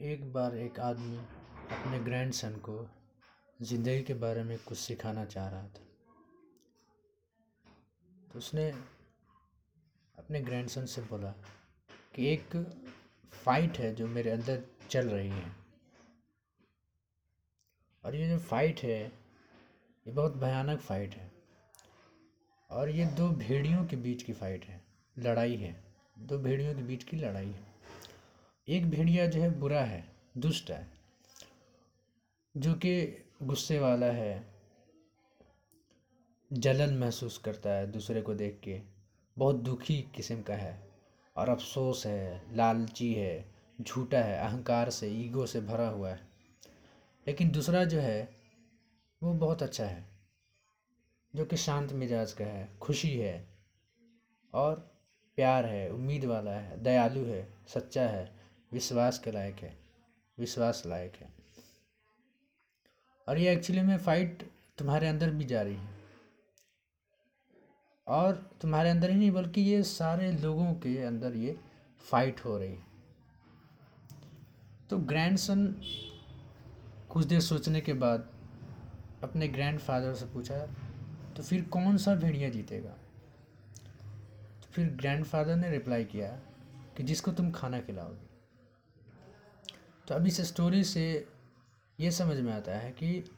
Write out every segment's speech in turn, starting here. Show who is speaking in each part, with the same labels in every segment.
Speaker 1: एक बार एक आदमी अपने ग्रैंडसन को ज़िंदगी के बारे में कुछ सिखाना चाह रहा था। तो उसने अपने ग्रैंडसन से बोला कि एक फ़ाइट है जो मेरे अंदर चल रही है। और ये जो फ़ाइट है, ये बहुत भयानक फ़ाइट है। और ये दो भेड़ियों के बीच की फ़ाइट है, लड़ाई है। दो भेड़ियों के बीच की लड़ाई है। एक भेड़िया जो है बुरा है, दुष्ट है, जो कि गुस्से वाला है, जलन महसूस करता है दूसरे को देख के, बहुत दुखी किस्म का है और अफसोस है, लालची है, झूठा है, अहंकार से, ईगो से भरा हुआ है। लेकिन दूसरा जो है, वो बहुत अच्छा है, जो कि शांत मिजाज का है, खुशी है और प्यार है, उम्मीद वाला है, दयालु है, सच्चा है विश्वास के लायक है, विश्वास लायक है। और ये एक्चुअली में फ़ाइट तुम्हारे अंदर भी जारी है। और तुम्हारे अंदर ही नहीं, बल्कि ये सारे लोगों के अंदर ये फाइट हो रही है। तो ग्रैंडसन कुछ देर सोचने के बाद अपने ग्रैंडफादर से पूछा तो फिर कौन सा भेड़िया जीतेगा? तो फिर ग्रैंडफादर ने रिप्लाई किया कि, जिसको तुम खाना खिलाओगे। तो अब इस स्टोरी से ये समझ में आता है कि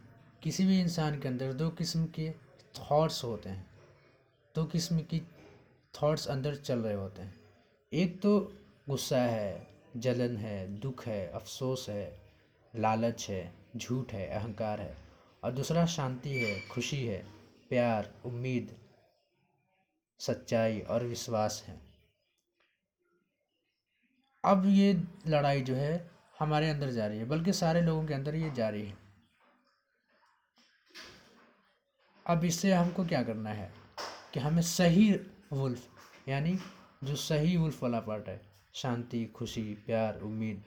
Speaker 1: किसी भी इंसान के अंदर दो किस्म के थॉट्स होते हैं। दो किस्म की थॉट्स अंदर चल रहे होते हैं। एक तो गुस्सा है, जलन है, दुख है, अफसोस है, लालच है, झूठ है, अहंकार है। और दूसरा शांति है, खुशी है, प्यार, उम्मीद, सच्चाई और विश्वास है। अब ये लड़ाई जो है हमारे अंदर जा रही है, बल्कि सारे लोगों के अंदर ये जा रही है। अब इससे हमको क्या करना है कि हमें सही वुल्फ, यानी जो सही वुल्फ वाला पार्ट है, शांति, खुशी, प्यार, उम्मीद,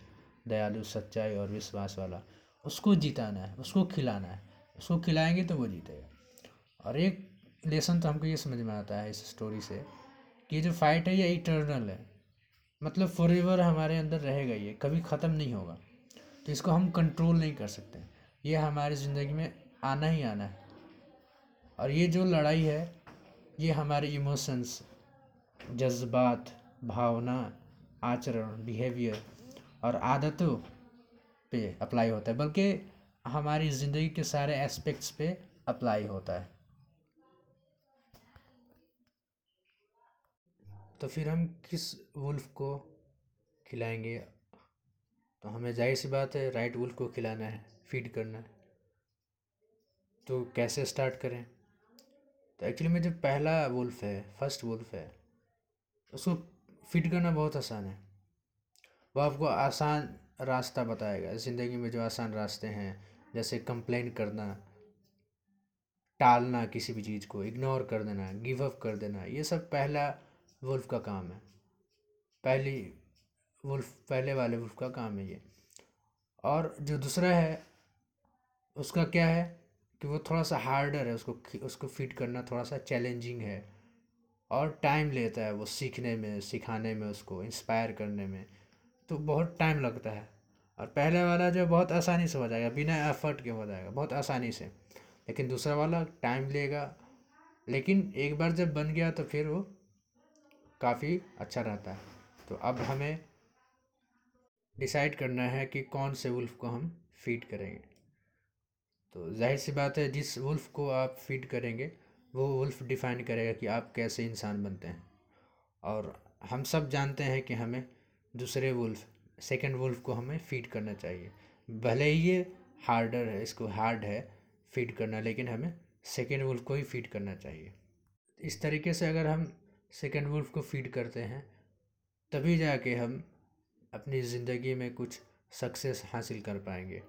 Speaker 1: दयालु, सच्चाई और विश्वास वाला, उसको जिताना है, उसको खिलाना है। उसको खिलाएँगे तो वो जीतेगा। और एक लेसन तो हमको ये समझ में आता है इस स्टोरी से कि जो फाइट है, ये इटर्नल है। मतलब फॉरएवर हमारे अंदर रहेगा ये कभी ख़त्म नहीं होगा। तो इसको हम कंट्रोल नहीं कर सकते। ये हमारी ज़िंदगी में आना ही आना है। और ये जो लड़ाई है, ये हमारे इमोशंस जज्बात, भावना, आचरण बिहेवियर और आदतों पे अप्लाई होता है। बल्कि हमारी ज़िंदगी के सारे एस्पेक्ट्स पे अप्लाई होता है। तो फिर हम किस वुल्फ को खिलाएँगे? तो हमें ज़ाहिर सी बात है, राइट वुल्फ को खिलाना है, फ़ीड करना है। तो कैसे स्टार्ट करें? तो एक्चुअली में जो पहला वुल्फ है, फ़र्स्ट वुल्फ है, उसको फ़ीड करना बहुत आसान है। वो आपको आसान रास्ता बताएगा। ज़िंदगी में जो आसान रास्ते हैं, जैसे कंप्लेन करना, टालना किसी भी चीज़ को, इग्नोर कर देना, गिव अप कर देना, ये सब पहला वुल्फ का काम है। पहली वुल्फ, पहले वाले वुल्फ का काम है ये। और जो दूसरा है, उसका क्या है कि वो थोड़ा सा हार्डर है, उसको उसको फिट करना थोड़ा सा चैलेंजिंग है। और टाइम लेता है वो सीखने में, सिखाने में उसको इंस्पायर करने में। तो बहुत टाइम लगता है। और पहले वाला जो बहुत आसानी से हो जाएगा, बिना एफर्ट के हो जाएगा, बहुत आसानी से। लेकिन दूसरा वाला टाइम लेगा। लेकिन एक बार जब बन गया तो फिर वो काफ़ी अच्छा रहता है। तो अब हमें डिसाइड करना है कि कौन से वुल्फ को हम फ़ीड करेंगे। तो ज़ाहिर सी बात है, जिस वुल्फ को आप फ़ीड करेंगे, वो वुल्फ डिफ़ाइन करेगा कि आप कैसे इंसान बनते हैं। और हम सब जानते हैं कि हमें दूसरे वुल्फ सेकंड वुल्फ को हमें फ़ीड करना चाहिए। भले ही ये हार्डर है, इसको हार्ड है फ़ीड करना, लेकिन हमें सेकेंड वुल्फ को ही फ़ीड करना चाहिए। इस तरीके से अगर हम सेकेंड वुल्फ को फ़ीड करते हैं, तभी जाके हम अपनी ज़िंदगी में कुछ सक्सेस हासिल कर पाएँगे।